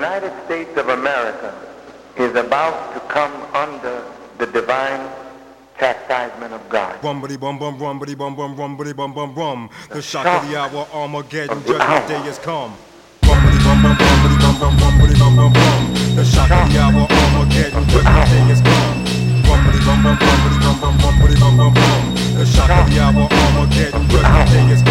United States of America is about to come under the divine chastisement of God. Rumbity bum bum rumbity bum bum rumbity bum bum rum. The shock of the hour, Armageddon, judgment day has come. Rumbity bum bum rumbity bum bum rumbity bum bum rum. The shock of the hour, Armageddon, judgment day has come. Rumbity bum bum rumbity bum bum rumbity bum bum rum. The shock of the hour, Armageddon, judgment day has come.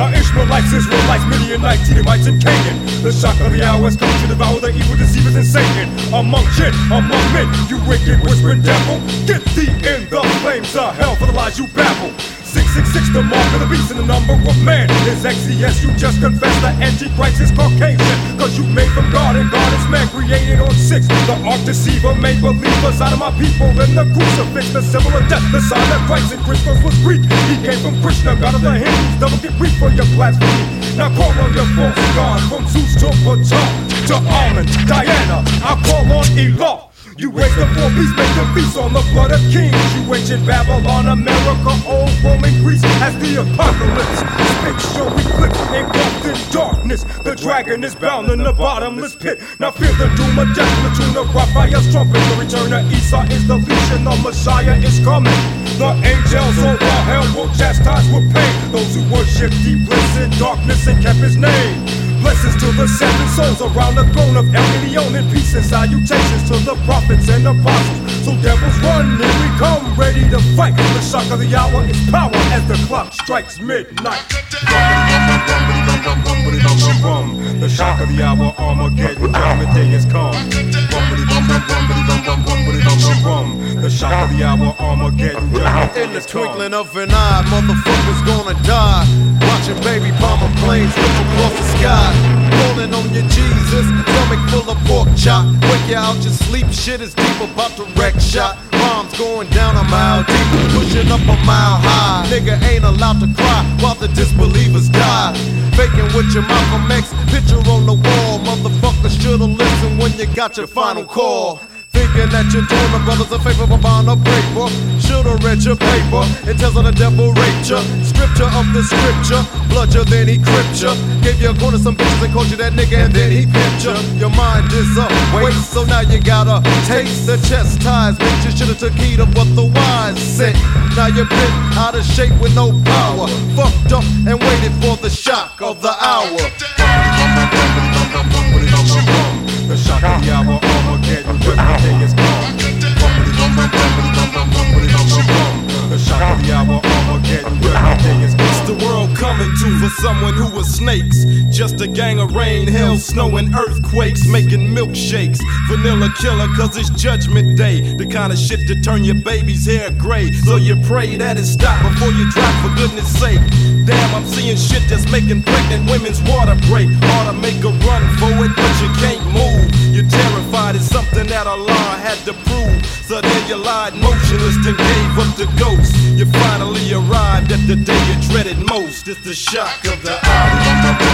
Now Ishmaelites, Israelites, Midianites, Edomites, and Canaan. The shock of the hour has come to devour the evil deceivers and Satan. Among jinn, among men, you wicked whispering devil. Get thee in the flames of hell for the lies you babble. 666, the mark of the beast and the number of man is XCS. You just confess the Antichrist is Caucasian. Cause you God and God is man created on six. The ark deceiver made believers out of my people in the crucifix. The symbol of death, the sign of Christ and Christos was Greek. He came from Krishna, God of the Hindus. Double get brief for your blasphemy. Now call on your false God from Zeus to Ptah to Amen, Diana. I call on Eloth. You raise the four beasts, make them feast on the blood of kings. You ancient Babylon, America, old Roman Greece, as the apocalypse spits your eclipse, engulfed in darkness. The dragon is bound in the bottomless pit. Now fear the doom of death, the tune of Raphael's trumpet. The return of Esau is the vision, the Messiah is coming. The angels over hell will chastise with pain those who worship deep in darkness and kept his name. Blessings to the seven souls around the throne of El Elyon and peace and salutations to the prophets and apostles. So devils run, here we come, ready to fight. The shock of the hour is power as the clock strikes midnight. The shock of the hour, Armageddon, judgment day has come. The shock of the hour, Armageddon, In the twinkling of an eye, motherfuckers gonna die. Watching baby bomber planes rip across the sky. Rolling on your Jesus, stomach full of pork chop. Wake you out your sleep, shit is deep about to wreck shot. Bombs going down a mile deep, pushing up a mile high. Nigga ain't allowed to cry while the disbelievers die. Faking with your Malcolm X picture on the wall. Motherfucker should've listened when you got your final call. Thinking that you're doing the brothers a favor buying a paper. Should've read your paper. It tells on the devil raped you. Scripture of the scripture. Blood you, then he cripped you. Gave you a corner some bitches and called you that nigga and then he pimped you. Your mind is up. Wait, so now you gotta taste the chastisement. You should've took heed of what the wise said. Now you're bent out of shape with no power. Fucked up and waited for the shock of the hour. The shock of the hour, Armageddon, day has come. Rumbity bum bum rumbity bum bum rumbity bum bum rum. The shock of the hour, Armageddon, judgment day has It's come. the world coming to for someone who was snakes. Just a gang of rain, hail, snow, and earthquakes making milkshakes. Vanilla killer, cause it's judgment day. The kind of shit to turn your baby's hair gray. So you pray that it stop before you drop, for goodness sake. Damn, I'm seeing shit that's making pregnant women's water break. Ought to make a run something that Allah had to prove. So then you lied motionless, then gave up the ghost. You finally arrived at the day you dreaded most. It's the shock of the hour.